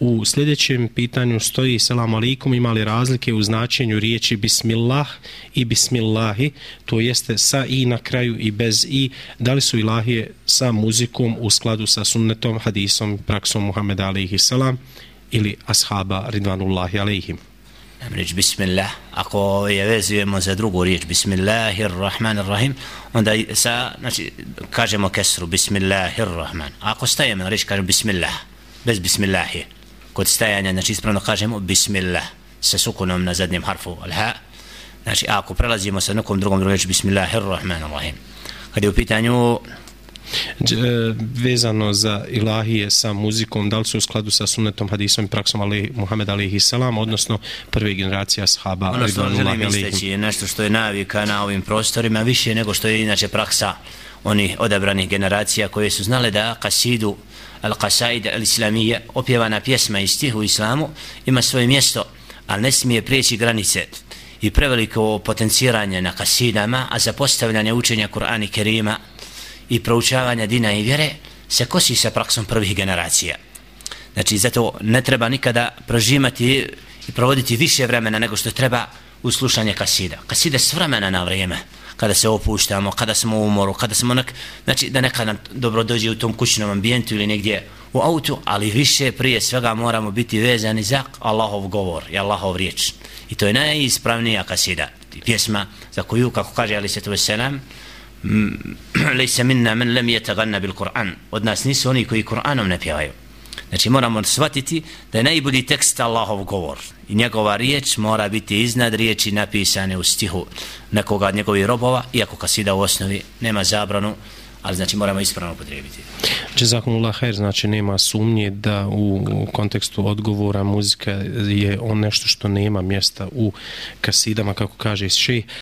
U sljedećem pitanju stoji selam alaikum, imali razlike u značenju riječi bismillah i bismillahi, to jeste sa i na kraju i bez i, da li su ilahije sa muzikom u skladu sa sunnetom, hadisom, praksom Muhammeda alaihi selam ili ashaba ridvanullahi alaihim. riječ bismillah, ako je vezujemo za drugu riječ bismillahirrahmanirrahim, onda sa, znači, kažemo kesru bismillahirrahman. Ako stajemo na riječ, kažemo bismillah, bez bismillahi. Kod stajanja, znači, ispravno kažemo bismillah, sa sukunom na zadnjem harfu al-ha. Znači, ako prelazimo sa nekom drugom riječ bismillahirrahmanirrahim. Kad je u pitanju E, vezano za ilahije sa muzikom, da li su u skladu sa sunnetom, hadisom i praksom ali, Muhammed alihi salam, odnosno prve generacije ashaba. Ono što želim isteći je nešto što je navika na ovim prostorima, više nego što je inače praksa oni odabranih generacija koje su znale da kasidu al-qasaid al-islamije, opjevana pjesma i stih u islamu, ima svoje mjesto, ali ne smije prijeći granice i preveliko potenciranje na kasidama, a za postavljanje učenja Kur'ana i Kerima, i proučavanja dina i vjere se kosi sa praksom prvih generacija. Znači, zato ne treba nikada prožimati i provoditi više vremena nego što treba u slušanje kasida. Kasida s vremena na vrijeme, kada se opuštamo, kada smo u umoru, kada smo onak, Znači, da neka nam dobro dođe u tom kućnom ambijentu ili negdje u autu, ali više prije svega moramo biti vezani za Allahov govor i Allahov riječ. I to je najispravnija kasida, pjesma za koju, kako kaže Ali Svetu Veselam, lejse minna men lem je taganna bil Kur'an od nas nisu oni koji Kur'anom ne pjevaju znači moramo shvatiti da je najbolji tekst Allahov govor i njegova riječ mora biti iznad riječi napisane u stihu nekoga od njegovih robova iako kasida u osnovi nema zabranu ali znači moramo ispravno potrebiti. Jazakumullah khair, znači nema sumnje da u kontekstu odgovora muzika je on nešto što nema mjesta u kasidama, kako kaže šejh,